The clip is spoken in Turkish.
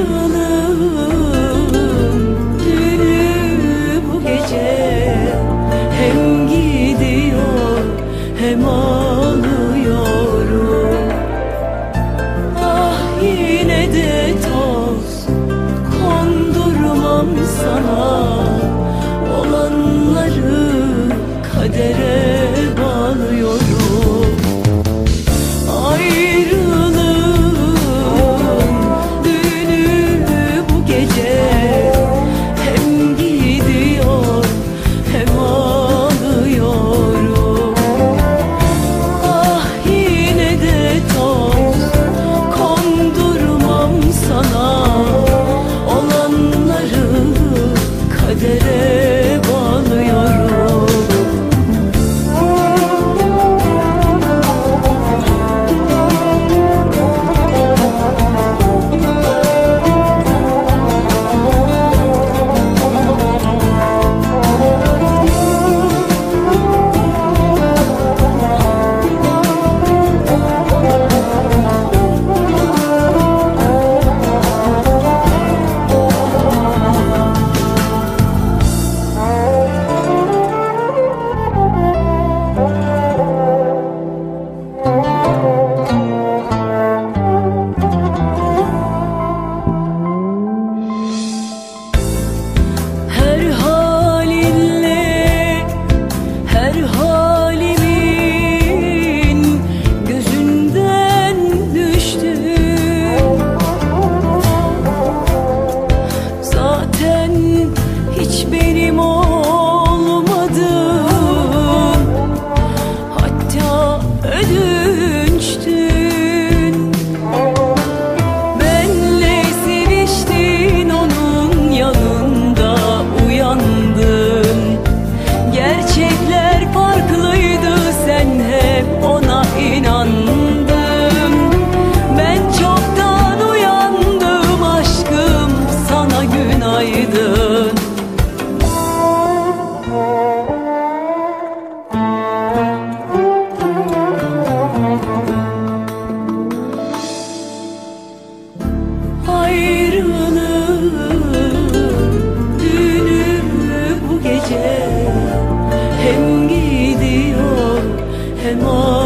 canım bu gece. Hem gidiyor hem ağlıyorum. Ah yine de toz Kondurmam sana. Olanları kadere more.